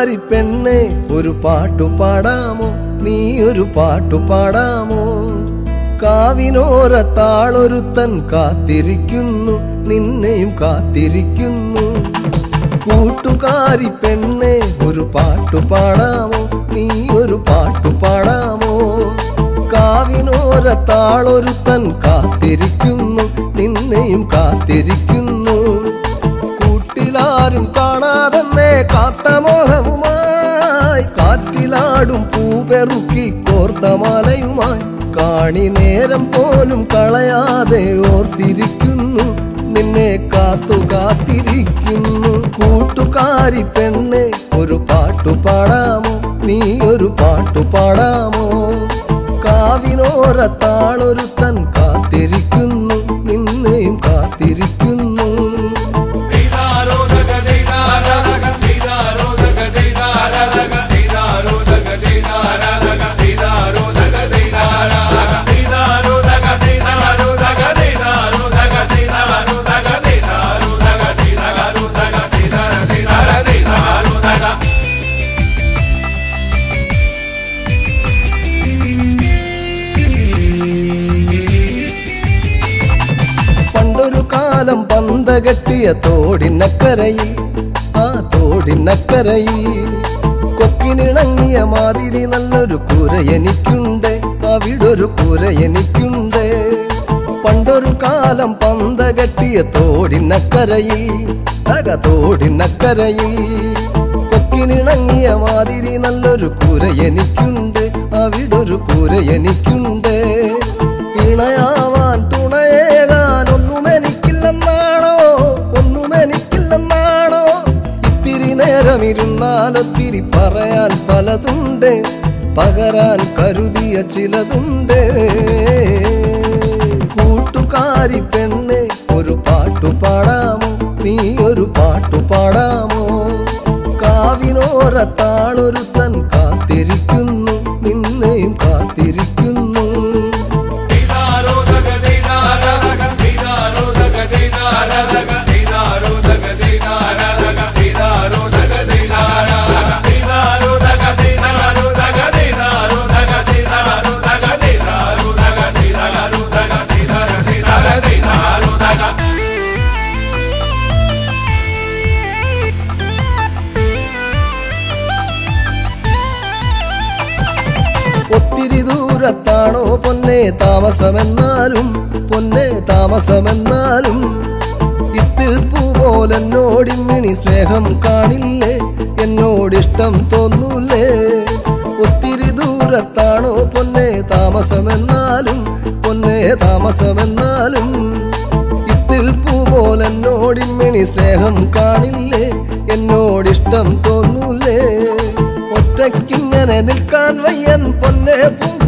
കൂട്ടുകാരി പെണ്ണെ ഒരു പാട്ടു പാടാമോ? നീ ഒരു പാട്ടു പാടാമോ? കാവിനോരത്താളൊരുത്തൻ കാത്തിരിക്കുന്നു നിന്നെയും കാത്തിരിക്കുന്നു. കൂട്ടുകാരി പെണ്ണെ ഒരു പാട്ടു പാടാമോ? നീ ഒരു പാട്ടു പാടാമോ? കാവിനോരത്താളൊരുത്തൻ കാത്തിരിക്കുന്നു നിന്നെയും കാത്തിരിക്കുന്നു. കാറ്റിലാടും പൂപെറുക്കി കോർത്ത മാലയുമായി കാണി നേരം പോലും കളയാതെ ഓർത്തിരിക്കുന്നു. നിന്നെ കാത്തു കാത്തിരിക്കുന്നു. കൂട്ടുകാരി പെണ്ണെ ഒരു പാട്ടു പാടാമോ? നീ ഒരു പാട്ടു പാടാമോ? കാലം പന്ത കെട്ടിയ തോടിനക്കരയിൽ ആ തോടിനക്കരയിൽ കൊക്കിനിണങ്ങിയ മാതിരി നല്ലൊരു കുര എനിക്കുണ്ട് അവിടൊരു കുര എനിക്കുണ്ട്. പണ്ടൊരു കാലം പന്ത കെട്ടിയ തോടിനക്കരയിൽ തക തോടിനക്കരയിൽ കൊക്കിനിണങ്ങിയ മാതിരി നല്ലൊരു കുര എനിക്കുണ്ട് അവിടൊരു കുര എനിക്കുണ്ട്. ഇണയാവാൻ ഒത്തിരി പറയാൻ പലതുണ്ട് പകരാൻ കരുതിയ ചിലതുണ്ട്. കൂട്ടുകാരി പെണ്ണ് ഒരു പാട്ടു പാടാമോ? നീ ഒരു പാട്ടു പാടാമോ? കാവിനോരത്താളൊരുത്തൻ കാത്തിരിക്കുന്നു നിന്നെയും കാത്തിരിക്കുന്നു. ദൂരത്താണോ? പൊന്നെ താമസമെന്നാലും പൊന്നെ താമസമെന്നാലും. ഇത്തിൽ പൂ പോലെന്നോടിമ്മിണി സ്നേഹം കാണില്ലേ? എന്നോടിഷ്ടം തോന്നൂലേ? ഒത്തിരി ദൂരത്താണോ? പൊന്നെ താമസമെന്നാലും പൊന്നെ താമസമെന്നാലും. ഇത്തിൽ പൂ പോലെന്നോടിമ്മിണി സ്നേഹം കാണില്ലേ? എന്നോടിഷ്ടം തോന്നൂലേ? ഒറ്റയ്ക്കിങ്ങനെ നിൽക്കാൻ വയ്യൻ പൊന്നെ പൂങ്കുയിലേ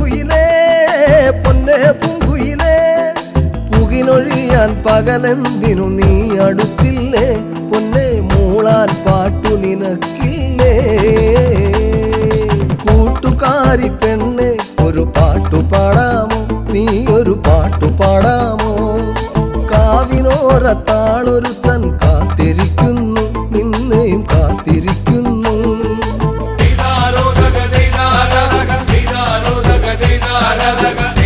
ഞാൻ പകലെന്തിനു നീ അടുത്തില്ലേ? പൊന്നെ മൂളാൻ പാട്ടു നിനക്കില്ലേ? കൂട്ടുകാരി പെണ്ണെ ഒരു പാട്ടു പാടാമോ? നീ ഒരു പാട്ടു പാടാമോ? കാവിനോരത്താളൊരു തൻ കാത്തിരിക്കുന്നു നിന്നെയും കാത്തിരിക്കുന്നു. ിക്കുന്നു